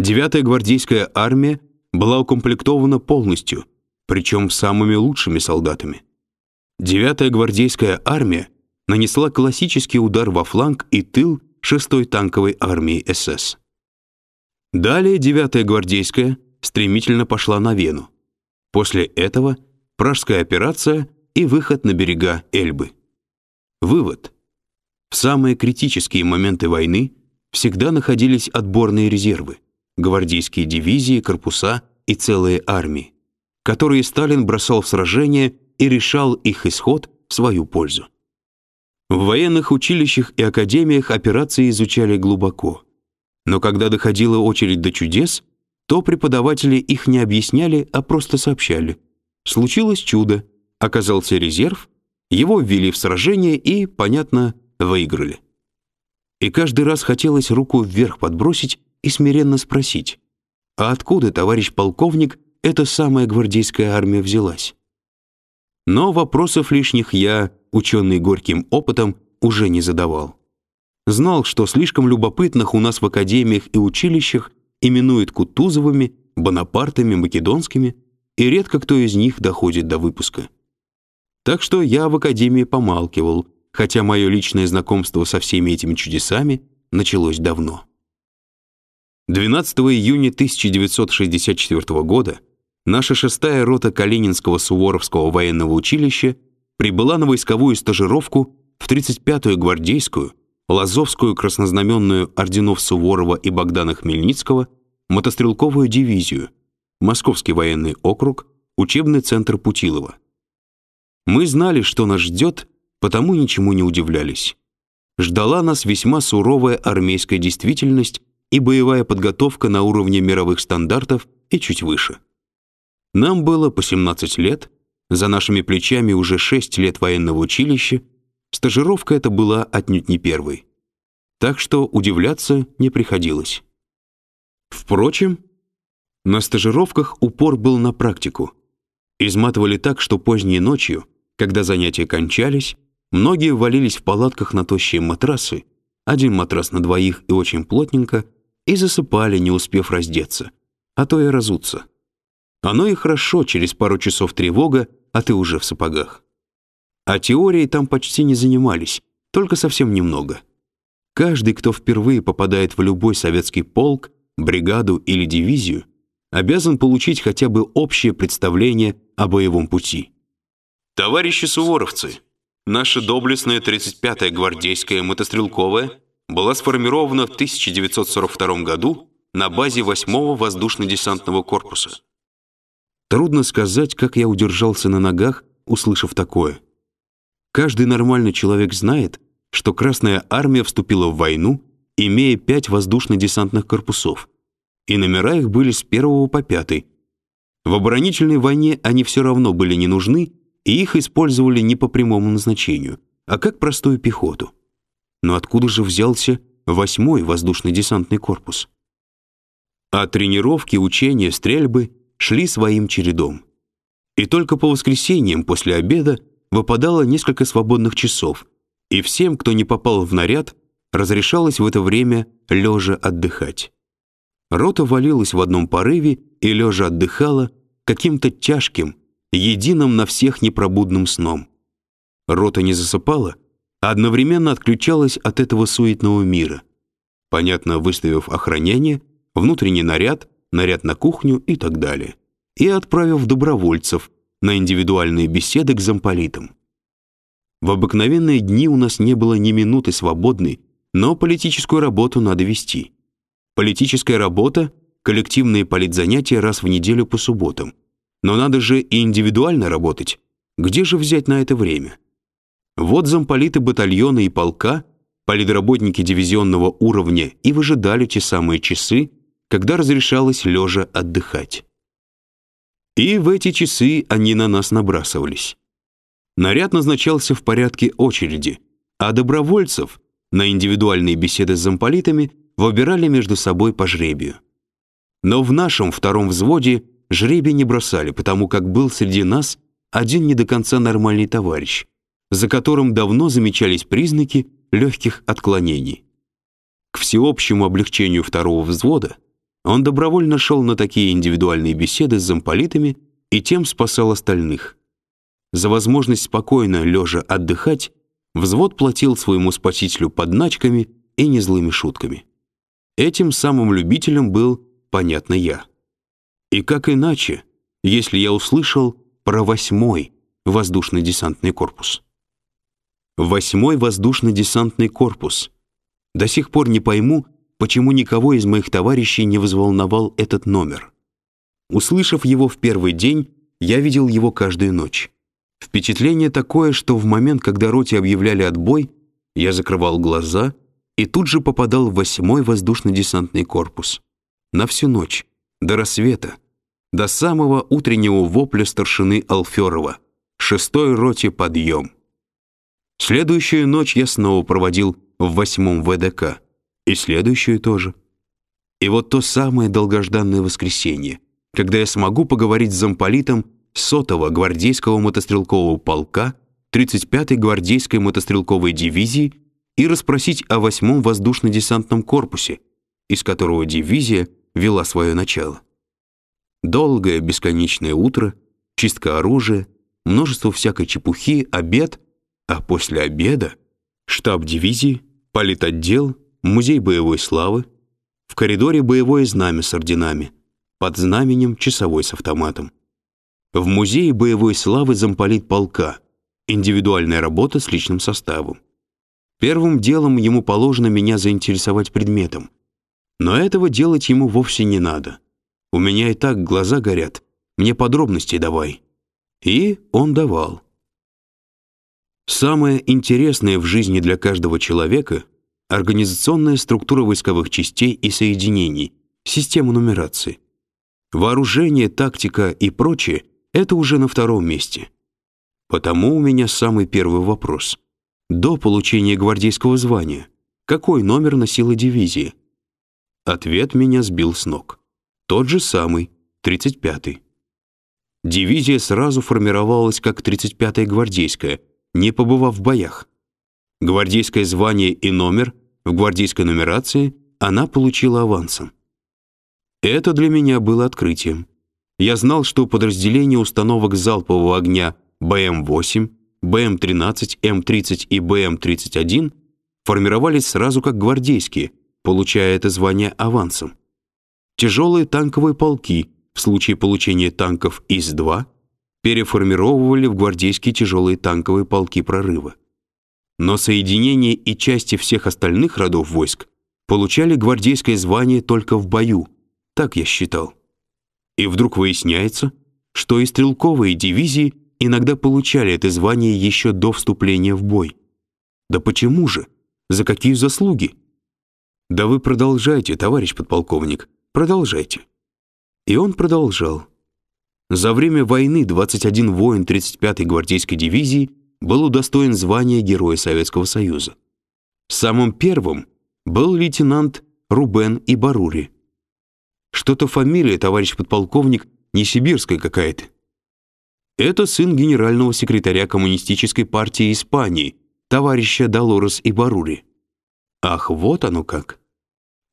Девятая гвардейская армия была укомплектована полностью, причем самыми лучшими солдатами. Девятая гвардейская армия нанесла классический удар во фланг и тыл шестой танковой армии СС. Далее девятая гвардейская стремительно пошла на Вену. После этого Пражская операция и выход на берега Эльбы. Вывод. В самые критические моменты войны всегда находились отборные резервы, гвардейские дивизии, корпуса и целые армии, которые Сталин бросал в сражения и решал их исход в свою пользу. В военных училищах и академиях операции изучали глубоко. Но когда доходила очередь до чудес, то преподаватели их не объясняли, а просто сообщали. Случилось чудо, оказался резерв, его ввели в сражение и, понятно, выиграли. И каждый раз хотелось руку вверх подбросить и смиренно спросить, а откуда, товарищ полковник, эта самая гвардейская армия взялась? Но вопросов лишних я, ученый горьким опытом, уже не задавал. Знал, что слишком любопытных у нас в академиях и училищах именуют Кутузовыми, Бонапартами, Македонскими, и редко кто из них доходит до выпуска. Так что я в академии помалкивал, хотя мое личное знакомство со всеми этими чудесами началось давно. 12 июня 1964 года наша шестая рота Калининского Суворовского военного училища прибыла на войсковую стажировку в 35-ю гвардейскую Лазовскую краснознаменную орденов Суворова и Богдана Хмельницкого мотострелковую дивизию, Московский военный округ, учебный центр Путилова. Мы знали, что нас ждет, потому ничему не удивлялись. Ждала нас весьма суровая армейская действительность и боевая подготовка на уровне мировых стандартов и чуть выше. Нам было по 17 лет, за нашими плечами уже 6 лет военного училища, стажировка эта была отнюдь не первой. Так что удивляться не приходилось. Впрочем, на стажировках упор был на практику. Изматывали так, что поздней ночью, когда занятия кончались, многие валились в палатках на тощие матрасы, один матрас на двоих и очень плотненько, и засыпали, не успев раздеться, а то и разуться. Оно и хорошо, через пару часов тревога, а ты уже в сапогах. А теорией там почти не занимались, только совсем немного. Каждый, кто впервые попадает в любой советский полк, бригаду или дивизию, обязан получить хотя бы общее представление о боевом пути. Товарищи суворовцы, наша доблестная 35-я гвардейская мотострелковая была сформирована в 1942 году на базе 8-го воздушно-десантного корпуса. Трудно сказать, как я удержался на ногах, услышав такое. Каждый нормальный человек знает, что Красная армия вступила в войну, имея пять воздушно-десантных корпусов, и номера их были с первого по пятый. В оборонительной войне они все равно были не нужны, и их использовали не по прямому назначению, а как простую пехоту. Но откуда же взялся восьмой воздушно-десантный корпус? А тренировки, учения, стрельбы шли своим чередом. И только по воскресеньям после обеда выпадало несколько свободных часов, и всем, кто не попал в наряд, разрешалось в это время лежа отдыхать. Рота валилась в одном порыве и лежа отдыхала каким-то тяжким, единым на всех непробудным сном. Рота не засыпала, одновременно отключалась от этого суетного мира, понятно выставив охранение, внутренний наряд, наряд на кухню и так далее, и отправив добровольцев на индивидуальные беседы к замполитам. В обыкновенные дни у нас не было ни минуты свободной, но политическую работу надо вести. Политическая работа — коллективные политзанятия раз в неделю по субботам. Но надо же и индивидуально работать. Где же взять на это время? Вот замполиты батальона и полка, политработники дивизионного уровня и выжидали те самые часы, когда разрешалось лежа отдыхать. И в эти часы они на нас набрасывались. Наряд назначался в порядке очереди, а добровольцев на индивидуальные беседы с замполитами выбирали между собой по жребию. Но в нашем втором взводе жребий не бросали, потому как был среди нас один не до конца нормальный товарищ, за которым давно замечались признаки легких отклонений. К всеобщему облегчению второго взвода Он добровольно шел на такие индивидуальные беседы с замполитами и тем спасал остальных. За возможность спокойно, лежа, отдыхать, взвод платил своему спасителю подначками и незлыми шутками. Этим самым любителем был, понятно, я. И как иначе, если я услышал про восьмой воздушно-десантный корпус? Восьмой воздушно-десантный корпус. До сих пор не пойму, почему никого из моих товарищей не взволновал этот номер. Услышав его в первый день, я видел его каждую ночь. Впечатление такое, что в момент, когда роте объявляли отбой, я закрывал глаза и тут же попадал в восьмой воздушно-десантный корпус. На всю ночь, до рассвета, до самого утреннего вопля старшины Алферова. Шестой роте подъем. Следующую ночь я снова проводил в восьмом ВДК. И следующую тоже. И вот то самое долгожданное воскресенье, когда я смогу поговорить с замполитом сотого гвардейского мотострелкового полка 35-й гвардейской мотострелковой дивизии и расспросить о восьмом воздушно-десантном корпусе, из которого дивизия вела свое начало. Долгое бесконечное утро, чистка оружия, множество всякой чепухи, обед, а после обеда штаб дивизии, политотдел, музей боевой славы, в коридоре боевое знамя с орденами, под знаменем часовой с автоматом. В музее боевой славы замполит полка, индивидуальная работа с личным составом. Первым делом ему положено меня заинтересовать предметом. Но этого делать ему вовсе не надо. У меня и так глаза горят, мне подробностей давай. И он давал. Самое интересное в жизни для каждого человека — организационная структура войсковых частей и соединений, система нумерации. Вооружение, тактика и прочее это уже на втором месте. Потому у меня самый первый вопрос. До получения гвардейского звания, какой номер носила дивизия? Ответ меня сбил с ног. Тот же самый, 35-й. Дивизия сразу формировалась как 35-я гвардейская, не побывав в боях. Гвардейское звание и номер в гвардейской нумерации она получила авансом. Это для меня было открытием я знал, что подразделения установок залпового огня БМ-8, БМ-13, М-30 и БМ-31 формировались сразу как гвардейские, получая это звание авансом. Тяжелые танковые полки в случае получения танков ИС-2 переформировывали в гвардейские тяжелые танковые полки прорыва. Но соединения и части всех остальных родов войск получали гвардейское звание только в бою, так я считал. И вдруг выясняется, что и стрелковые дивизии иногда получали это звание еще до вступления в бой. Да почему же? За какие заслуги? Да вы продолжайте, товарищ подполковник, продолжайте. И он продолжал. За время войны 21 воин 35-й гвардейской дивизии был удостоен звания Героя Советского Союза. Самым первым был лейтенант Рубен Ибарури. Что-то фамилия, товарищ подполковник, не сибирская какая-то. Это сын генерального секретаря коммунистической партии Испании, товарища Долорес Ибарури. Ах, вот оно как.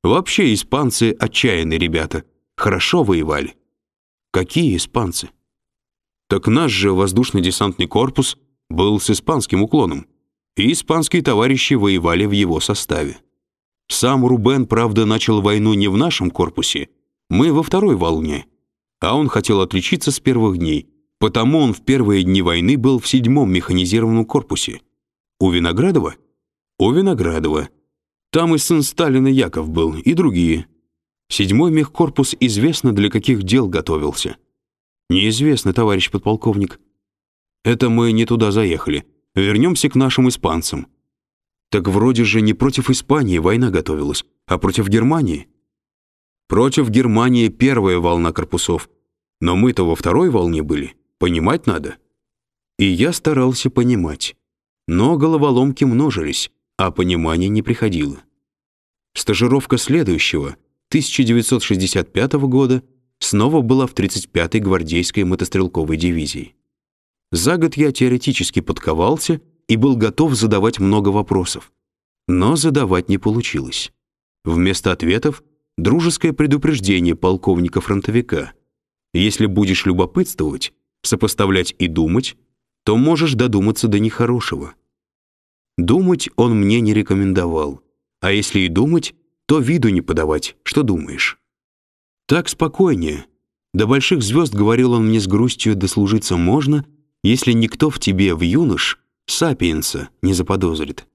Вообще испанцы отчаянные ребята, хорошо воевали. Какие испанцы? Так наш же воздушно-десантный корпус был с испанским уклоном, и испанские товарищи воевали в его составе. Сам Рубен, правда, начал войну не в нашем корпусе, мы во второй волне. А он хотел отличиться с первых дней, потому он в первые дни войны был в седьмом механизированном корпусе. У Виноградова? У Виноградова. Там и сын Сталина Яков был, и другие. Седьмой мехкорпус известно для каких дел готовился. Неизвестно, товарищ подполковник. Это мы не туда заехали. Вернемся к нашим испанцам. Так вроде же не против Испании война готовилась, а против Германии. Против Германии первая волна корпусов, но мы-то во второй волне были, понимать надо. И я старался понимать, но головоломки множились, а понимания не приходило. Стажировка следующего, 1965 года, снова была в 35-й гвардейской мотострелковой дивизии. За год я теоретически подковался и был готов задавать много вопросов. Но задавать не получилось. Вместо ответов дружеское предупреждение полковника-фронтовика. Если будешь любопытствовать, сопоставлять и думать, то можешь додуматься до нехорошего. Думать он мне не рекомендовал, а если и думать, то виду не подавать, что думаешь. Так спокойнее. До больших звезд говорил он мне с грустью, дослужиться можно, если никто в тебе, в юнош, сапиенса не заподозрит.